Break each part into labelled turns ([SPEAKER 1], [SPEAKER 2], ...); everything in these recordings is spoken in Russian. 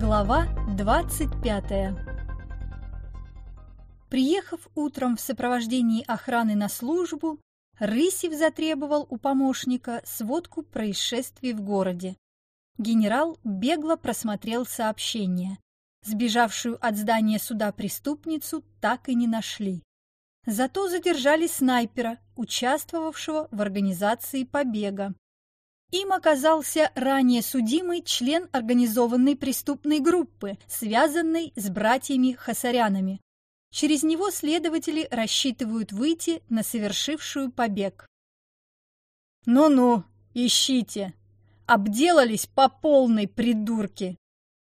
[SPEAKER 1] Глава 25 Приехав утром в сопровождении охраны на службу, Рысев затребовал у помощника сводку происшествий в городе. Генерал бегло просмотрел сообщение. Сбежавшую от здания суда преступницу так и не нашли. Зато задержали снайпера, участвовавшего в организации побега. Им оказался ранее судимый член организованной преступной группы, связанной с братьями Хасарянами. Через него следователи рассчитывают выйти на совершившую побег. «Ну-ну, ищите! Обделались по полной, придурки!»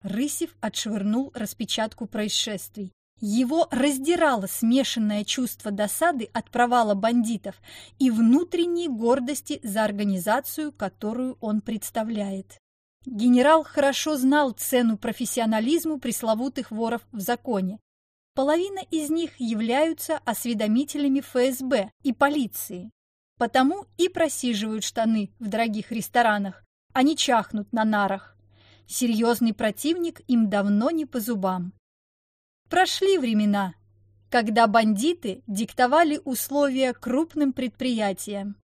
[SPEAKER 1] Рысев отшвырнул распечатку происшествий. Его раздирало смешанное чувство досады от провала бандитов и внутренней гордости за организацию, которую он представляет. Генерал хорошо знал цену профессионализму пресловутых воров в законе. Половина из них являются осведомителями ФСБ и полиции. Потому и просиживают штаны в дорогих ресторанах, а не чахнут на нарах. Серьезный противник им давно не по зубам. Прошли времена, когда бандиты диктовали условия крупным предприятиям.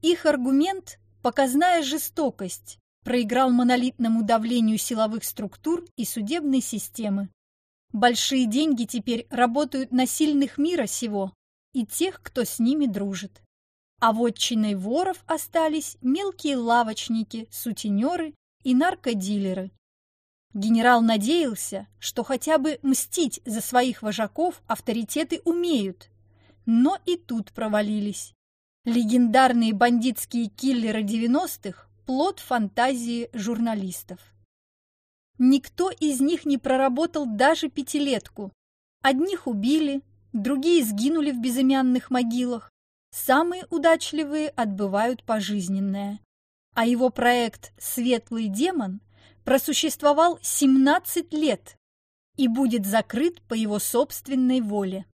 [SPEAKER 1] Их аргумент – показная жестокость, проиграл монолитному давлению силовых структур и судебной системы. Большие деньги теперь работают на сильных мира сего и тех, кто с ними дружит. А вотчиной воров остались мелкие лавочники, сутенеры и наркодилеры. Генерал надеялся, что хотя бы мстить за своих вожаков авторитеты умеют, но и тут провалились. Легендарные бандитские киллеры 90-х – плод фантазии журналистов. Никто из них не проработал даже пятилетку. Одних убили, другие сгинули в безымянных могилах, самые удачливые отбывают пожизненное. А его проект «Светлый демон» просуществовал 17 лет и будет закрыт по его собственной воле.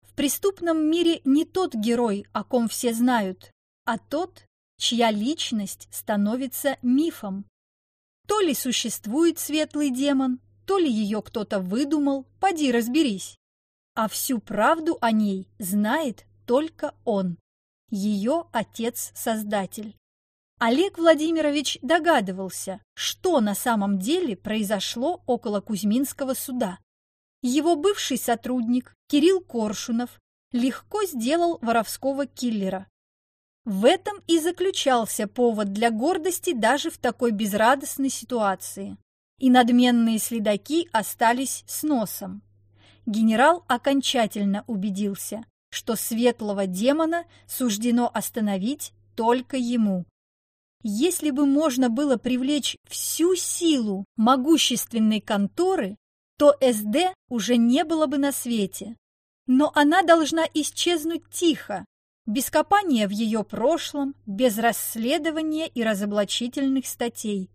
[SPEAKER 1] В преступном мире не тот герой, о ком все знают, а тот, чья личность становится мифом. То ли существует светлый демон, то ли ее кто-то выдумал, поди разберись. А всю правду о ней знает только он, ее отец-создатель. Олег Владимирович догадывался, что на самом деле произошло около Кузьминского суда. Его бывший сотрудник Кирилл Коршунов легко сделал воровского киллера. В этом и заключался повод для гордости даже в такой безрадостной ситуации. И надменные следаки остались с носом. Генерал окончательно убедился, что светлого демона суждено остановить только ему. Если бы можно было привлечь всю силу могущественной конторы, то СД уже не было бы на свете. Но она должна исчезнуть тихо, без копания в ее прошлом, без расследования и разоблачительных статей.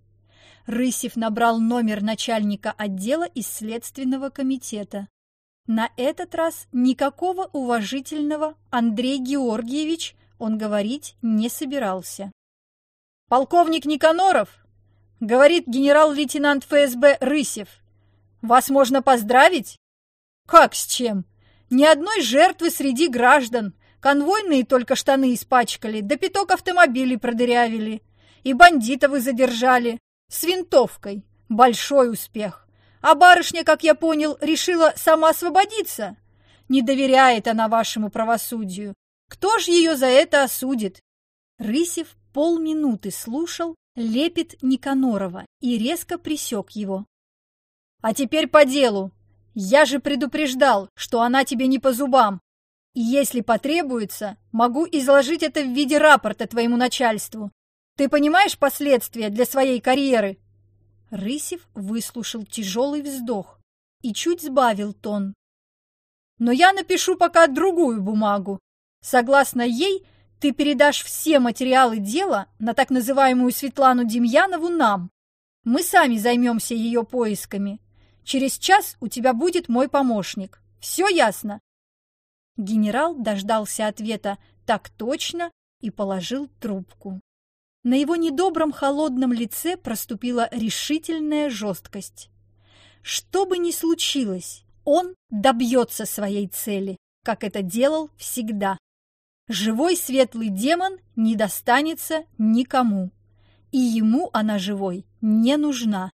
[SPEAKER 1] Рысев набрал номер начальника отдела исследственного комитета. На этот раз никакого уважительного Андрей Георгиевич он говорить не собирался. «Полковник Никаноров!» — говорит генерал-лейтенант ФСБ Рысев. «Вас можно поздравить?» «Как с чем? Ни одной жертвы среди граждан. Конвойные только штаны испачкали, да пяток автомобилей продырявили. И бандита вы задержали. С винтовкой. Большой успех. А барышня, как я понял, решила сама освободиться. Не доверяет она вашему правосудию. Кто ж ее за это осудит? Рысев полминуты слушал лепет Никанорова и резко присек его. «А теперь по делу. Я же предупреждал, что она тебе не по зубам. И если потребуется, могу изложить это в виде рапорта твоему начальству. Ты понимаешь последствия для своей карьеры?» Рысев выслушал тяжелый вздох и чуть сбавил тон. «Но я напишу пока другую бумагу. Согласно ей, ты передашь все материалы дела на так называемую Светлану Демьянову нам. Мы сами займемся ее поисками. Через час у тебя будет мой помощник. Все ясно?» Генерал дождался ответа так точно и положил трубку. На его недобром холодном лице проступила решительная жесткость. Что бы ни случилось, он добьется своей цели, как это делал всегда. Живой светлый демон не достанется никому, и ему она живой не нужна.